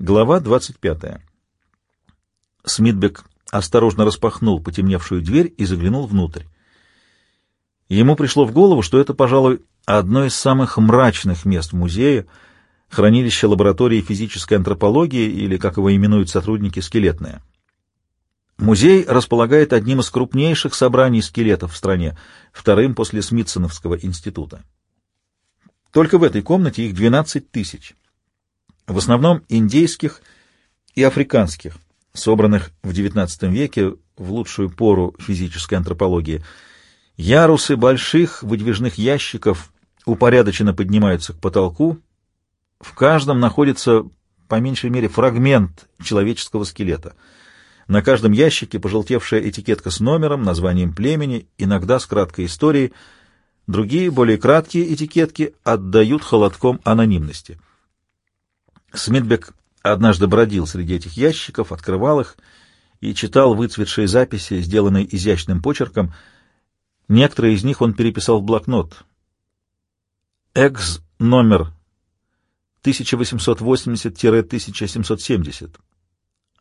Глава 25. Смитбек осторожно распахнул потемневшую дверь и заглянул внутрь. Ему пришло в голову, что это, пожалуй, одно из самых мрачных мест в музее, хранилище лаборатории физической антропологии или, как его именуют сотрудники, скелетное. Музей располагает одним из крупнейших собраний скелетов в стране, вторым после Смитсоновского института. Только в этой комнате их 12 тысяч в основном индейских и африканских, собранных в XIX веке в лучшую пору физической антропологии. Ярусы больших выдвижных ящиков упорядоченно поднимаются к потолку. В каждом находится, по меньшей мере, фрагмент человеческого скелета. На каждом ящике пожелтевшая этикетка с номером, названием племени, иногда с краткой историей. Другие, более краткие этикетки отдают холодком анонимности. Смитбек однажды бродил среди этих ящиков, открывал их и читал выцветшие записи, сделанные изящным почерком. Некоторые из них он переписал в блокнот. Экс номер 1880-1770.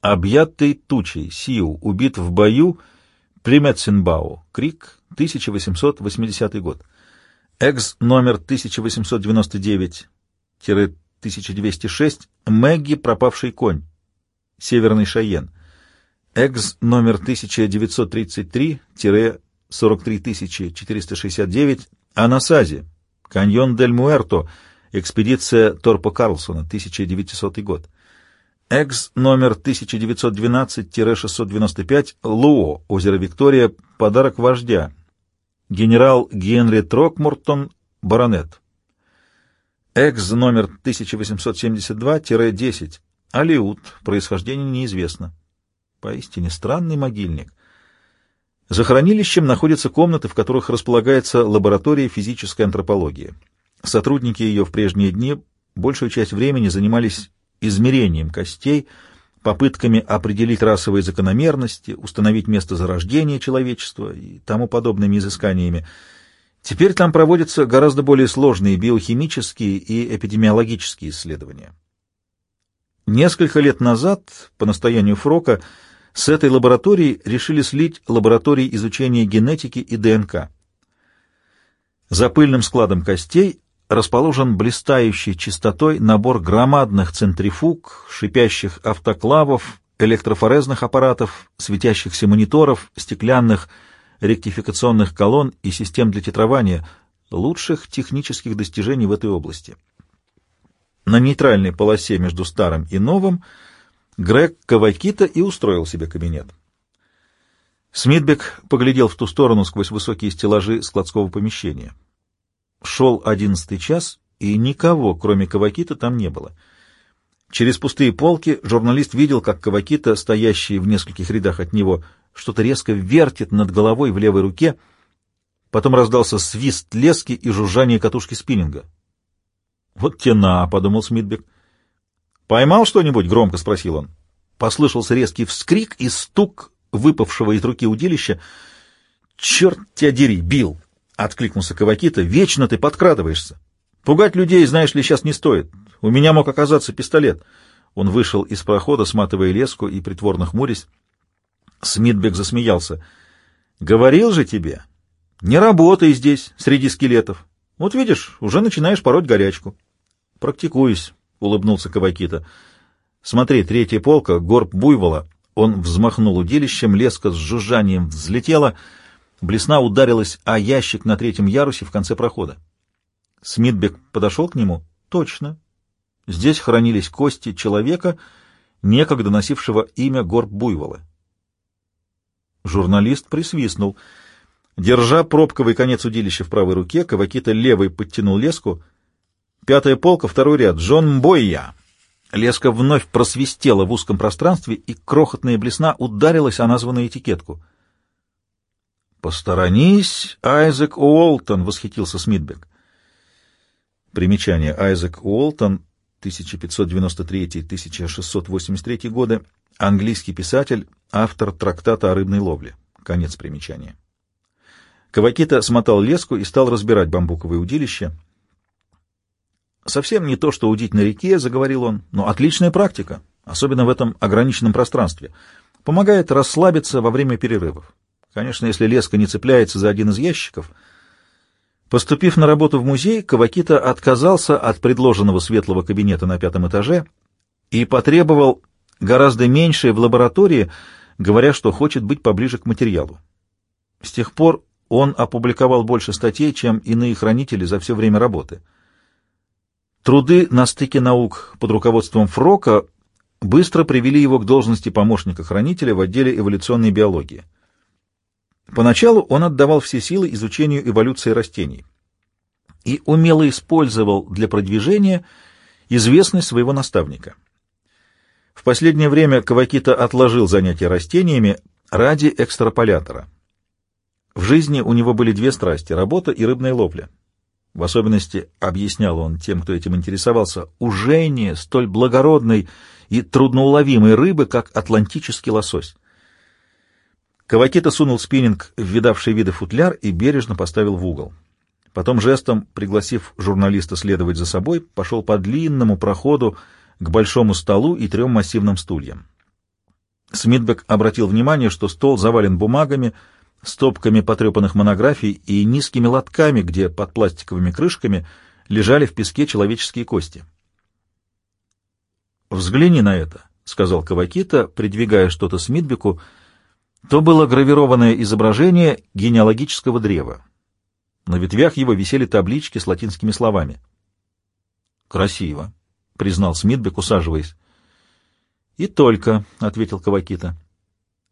Объятый тучей, Сиу, убит в бою при Метценбау. Крик, 1880 год. Экс номер 1899 1206, Мэгги «Пропавший конь», Северный Шайен, Экс номер 1933-43469, Анасази, Каньон дель Муэрто, экспедиция Торпо Карлсона, 1900 год. Экс номер 1912-695, Луо, озеро Виктория, подарок вождя, генерал Генри Трокмортон, баронет. Экс номер 1872-10. Алиут. Происхождение неизвестно. Поистине странный могильник. За хранилищем находятся комнаты, в которых располагается лаборатория физической антропологии. Сотрудники ее в прежние дни большую часть времени занимались измерением костей, попытками определить расовые закономерности, установить место зарождения человечества и тому подобными изысканиями – Теперь там проводятся гораздо более сложные биохимические и эпидемиологические исследования. Несколько лет назад, по настоянию Фрока, с этой лабораторией решили слить лаборатории изучения генетики и ДНК. За пыльным складом костей расположен блистающий чистотой набор громадных центрифуг, шипящих автоклавов, электрофорезных аппаратов, светящихся мониторов, стеклянных ректификационных колонн и систем для титрования, лучших технических достижений в этой области. На нейтральной полосе между старым и новым Грег Кавакита и устроил себе кабинет. Смитбек поглядел в ту сторону сквозь высокие стеллажи складского помещения. Шел одиннадцатый час, и никого, кроме Кавакита, там не было. Через пустые полки журналист видел, как Кавакита, стоящий в нескольких рядах от него, что-то резко вертит над головой в левой руке. Потом раздался свист лески и жужжание катушки спиннинга. «Вот тена», — подумал Смитбек. «Поймал что-нибудь?» — громко спросил он. Послышался резкий вскрик и стук выпавшего из руки удилища. «Черт тебя дери, Билл!» — откликнулся Кавакита. «Вечно ты подкрадываешься. Пугать людей, знаешь ли, сейчас не стоит. У меня мог оказаться пистолет». Он вышел из прохода, сматывая леску и притворно хмурясь. Смитбек засмеялся. «Говорил же тебе, не работай здесь, среди скелетов. Вот видишь, уже начинаешь пороть горячку». «Практикуюсь», — улыбнулся Кавакита. «Смотри, третья полка, горб буйвола». Он взмахнул удилищем, леска с жужжанием взлетела, блесна ударилась о ящик на третьем ярусе в конце прохода. Смитбек подошел к нему. «Точно. Здесь хранились кости человека, некогда носившего имя горб буйвола. Журналист присвистнул. Держа пробковый конец удилища в правой руке, Кавакита левой подтянул леску. Пятая полка, второй ряд. Джон Бойя. Леска вновь просвистела в узком пространстве, и крохотная блесна ударилась о названную этикетку. «Посторонись, Айзек Уолтон!» — восхитился Смитбек. Примечание. Айзек Уолтон, 1593-1683 годы, английский писатель, автор трактата о рыбной ловле. Конец примечания. Кавакита смотал леску и стал разбирать бамбуковое удилище. Совсем не то, что удить на реке, — заговорил он, — но отличная практика, особенно в этом ограниченном пространстве. Помогает расслабиться во время перерывов. Конечно, если леска не цепляется за один из ящиков. Поступив на работу в музей, Кавакита отказался от предложенного светлого кабинета на пятом этаже и потребовал гораздо меньшее в лаборатории, говоря, что хочет быть поближе к материалу. С тех пор он опубликовал больше статей, чем иные хранители за все время работы. Труды на стыке наук под руководством Фрока быстро привели его к должности помощника хранителя в отделе эволюционной биологии. Поначалу он отдавал все силы изучению эволюции растений и умело использовал для продвижения известность своего наставника. Последнее время Кавакита отложил занятия растениями ради экстраполятора. В жизни у него были две страсти — работа и рыбная ловля. В особенности, объяснял он тем, кто этим интересовался, ужение столь благородной и трудноуловимой рыбы, как атлантический лосось. Кавакита сунул спиннинг в видавший виды футляр и бережно поставил в угол. Потом жестом, пригласив журналиста следовать за собой, пошел по длинному проходу к большому столу и трем массивным стульям. Смитбек обратил внимание, что стол завален бумагами, стопками потрепанных монографий и низкими лотками, где под пластиковыми крышками лежали в песке человеческие кости. «Взгляни на это», — сказал Кавакита, придвигая что-то Смитбеку, — то было гравированное изображение генеалогического древа. На ветвях его висели таблички с латинскими словами. «Красиво», — признал Смитбек, усаживаясь. «И только», — ответил Кавакита.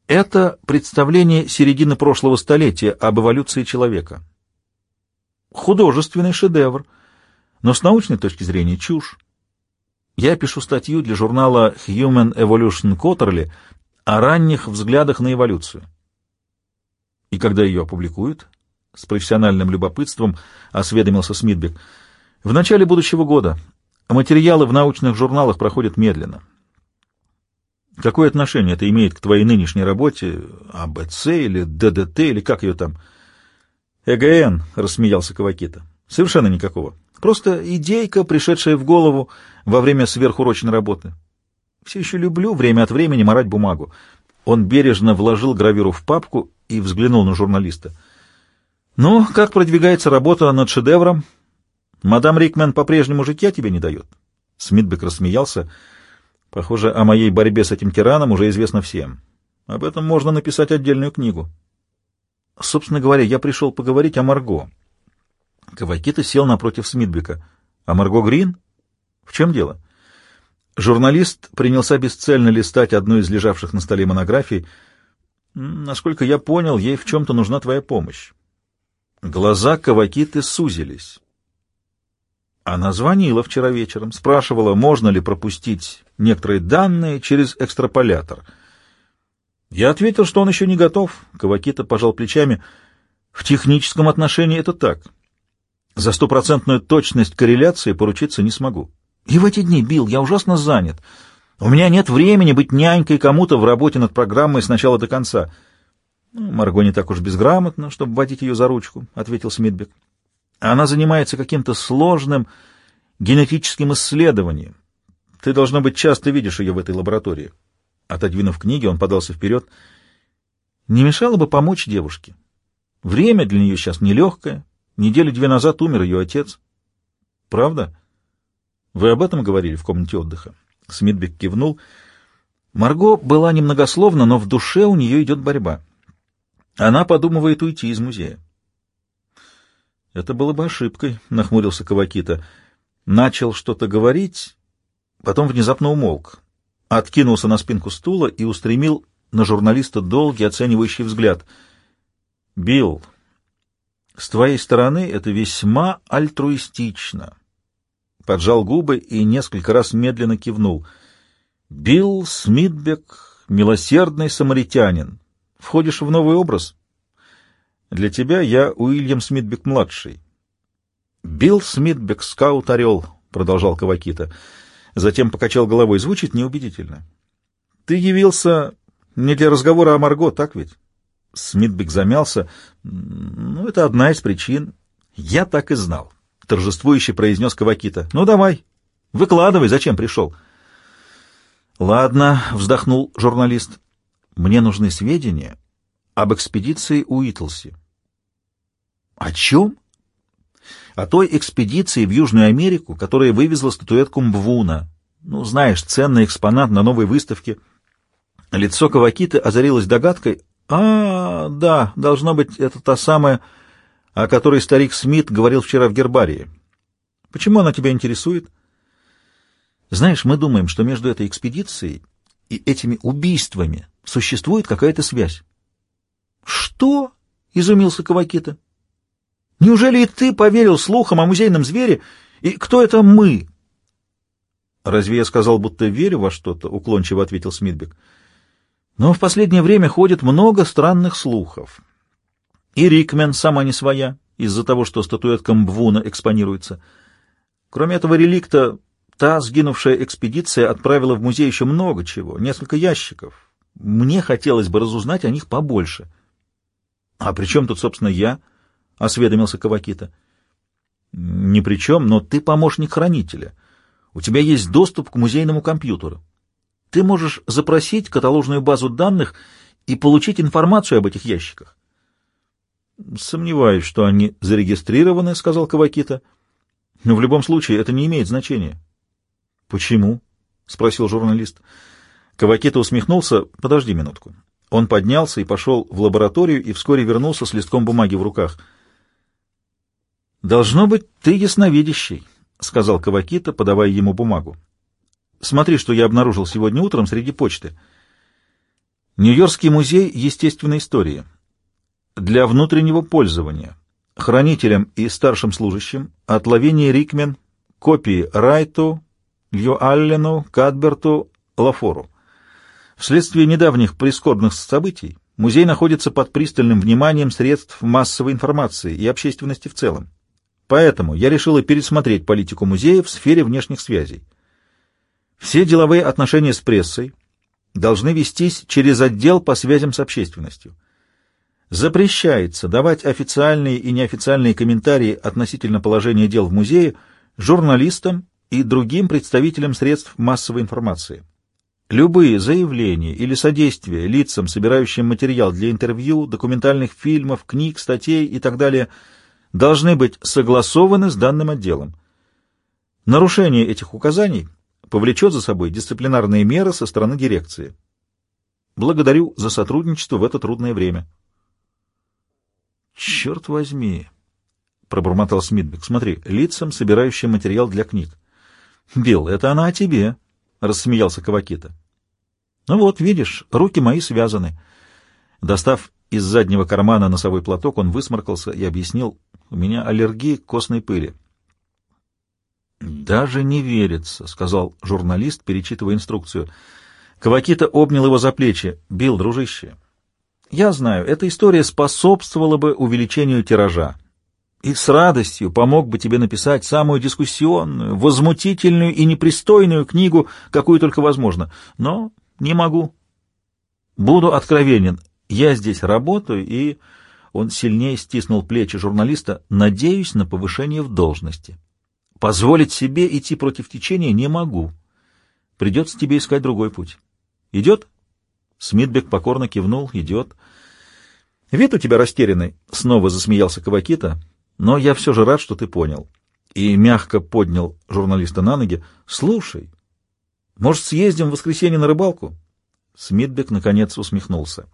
«Это представление середины прошлого столетия об эволюции человека. Художественный шедевр, но с научной точки зрения чушь. Я пишу статью для журнала Human Evolution Quarterly о ранних взглядах на эволюцию. И когда ее опубликуют? С профессиональным любопытством осведомился Смитбек. В начале будущего года. Материалы в научных журналах проходят медленно. Какое отношение это имеет к твоей нынешней работе, АБЦ или ДДТ, или как ее там? ЭГН, рассмеялся Кавакита. Совершенно никакого. Просто идейка, пришедшая в голову во время сверхурочной работы. Все еще люблю время от времени морать бумагу. Он бережно вложил гравюру в папку и взглянул на журналиста. «Ну, как продвигается работа над шедевром? Мадам Рикмен по-прежнему житья тебе не дает?» Смитбек рассмеялся. «Похоже, о моей борьбе с этим тираном уже известно всем. Об этом можно написать отдельную книгу». «Собственно говоря, я пришел поговорить о Марго». Кавакита сел напротив Смитбека. «А Марго Грин? В чем дело?» Журналист принялся бесцельно листать одну из лежавших на столе монографий. Насколько я понял, ей в чем-то нужна твоя помощь. Глаза Кавакиты сузились. Она звонила вчера вечером, спрашивала, можно ли пропустить некоторые данные через экстраполятор. Я ответил, что он еще не готов. Кавакита пожал плечами. В техническом отношении это так. За стопроцентную точность корреляции поручиться не смогу. И в эти дни, Билл, я ужасно занят. У меня нет времени быть нянькой кому-то в работе над программой с начала до конца. Ну, Марго не так уж безграмотна, чтобы водить ее за ручку, — ответил Смитбек. Она занимается каким-то сложным генетическим исследованием. Ты, должно быть, часто видишь ее в этой лаборатории. Отодвинув книги, он подался вперед. Не мешало бы помочь девушке. Время для нее сейчас нелегкое. Недели две назад умер ее отец. Правда? — вы об этом говорили в комнате отдыха? Смитбек кивнул. Марго была немногословна, но в душе у нее идет борьба. Она подумывает уйти из музея. Это было бы ошибкой, нахмурился Кавакита. Начал что-то говорить, потом внезапно умолк, откинулся на спинку стула и устремил на журналиста долгий оценивающий взгляд. Билл, с твоей стороны это весьма альтруистично поджал губы и несколько раз медленно кивнул. «Билл Смитбек, милосердный самаритянин. Входишь в новый образ?» «Для тебя я Уильям Смитбек-младший». «Билл Смитбек, скаут-орел», — продолжал Кавакита. Затем покачал головой. «Звучит неубедительно. Ты явился не для разговора о Марго, так ведь?» Смитбек замялся. «Ну, это одна из причин. Я так и знал. — торжествующе произнес Кавакита. «Ну, давай, выкладывай, зачем пришел?» «Ладно», — вздохнул журналист. «Мне нужны сведения об экспедиции Уитлси». «О чем?» «О той экспедиции в Южную Америку, которая вывезла статуэтку Мбвуна. Ну, знаешь, ценный экспонат на новой выставке». Лицо Кавакиты озарилось догадкой. «А, да, должно быть, это та самая, о которой старик Смит говорил вчера в гербарии. Почему она тебя интересует?» Знаешь, мы думаем, что между этой экспедицией и этими убийствами существует какая-то связь. Что? изумился Кавакита. Неужели и ты поверил слухам о музейном звере? И кто это мы? Разве я сказал, будто верю во что-то? уклончиво ответил Смитбек. Но в последнее время ходит много странных слухов. И Рикмен сама не своя, из-за того, что статуэтка Мбвуна экспонируется. Кроме этого реликта, Та сгинувшая экспедиция отправила в музей еще много чего, несколько ящиков. Мне хотелось бы разузнать о них побольше. — А при чем тут, собственно, я? — осведомился Кавакита. — Ни при чем, но ты помощник хранителя. У тебя есть доступ к музейному компьютеру. Ты можешь запросить каталожную базу данных и получить информацию об этих ящиках. — Сомневаюсь, что они зарегистрированы, — сказал Кавакита. — Но в любом случае это не имеет значения. «Почему?» — спросил журналист. Кавакита усмехнулся. «Подожди минутку». Он поднялся и пошел в лабораторию, и вскоре вернулся с листком бумаги в руках. «Должно быть, ты ясновидящий», — сказал Кавакита, подавая ему бумагу. «Смотри, что я обнаружил сегодня утром среди почты. Нью-Йоркский музей естественной истории. Для внутреннего пользования. Хранителям и старшим служащим. Отловение Рикмен. Копии Райту, Лью Аллену, Кадберту, Лафору. Вследствие недавних прискорбных событий музей находится под пристальным вниманием средств массовой информации и общественности в целом. Поэтому я решила пересмотреть политику музея в сфере внешних связей. Все деловые отношения с прессой должны вестись через отдел по связям с общественностью. Запрещается давать официальные и неофициальные комментарии относительно положения дел в музее журналистам и другим представителям средств массовой информации. Любые заявления или содействия лицам, собирающим материал для интервью, документальных фильмов, книг, статей и так далее, должны быть согласованы с данным отделом. Нарушение этих указаний повлечет за собой дисциплинарные меры со стороны дирекции. Благодарю за сотрудничество в это трудное время. «Черт возьми!» — пробормотал Смитбек. «Смотри, лицам, собирающим материал для книг. Билл, это она о тебе, — рассмеялся Кавакита. Ну вот, видишь, руки мои связаны. Достав из заднего кармана носовой платок, он высморкался и объяснил, у меня аллергия к костной пыли. «Даже не верится», — сказал журналист, перечитывая инструкцию. Кавакита обнял его за плечи. «Билл, дружище, я знаю, эта история способствовала бы увеличению тиража и с радостью помог бы тебе написать самую дискуссионную, возмутительную и непристойную книгу, какую только возможно. Но не могу. Буду откровенен. Я здесь работаю, и... Он сильнее стиснул плечи журналиста. Надеюсь на повышение в должности. Позволить себе идти против течения не могу. Придется тебе искать другой путь. Идет? Смитбек покорно кивнул. Идет. Вид у тебя растерянный. Снова засмеялся Кавакита. Но я все же рад, что ты понял. И мягко поднял журналиста на ноги. Слушай, может, съездим в воскресенье на рыбалку? Смитбек, наконец, усмехнулся.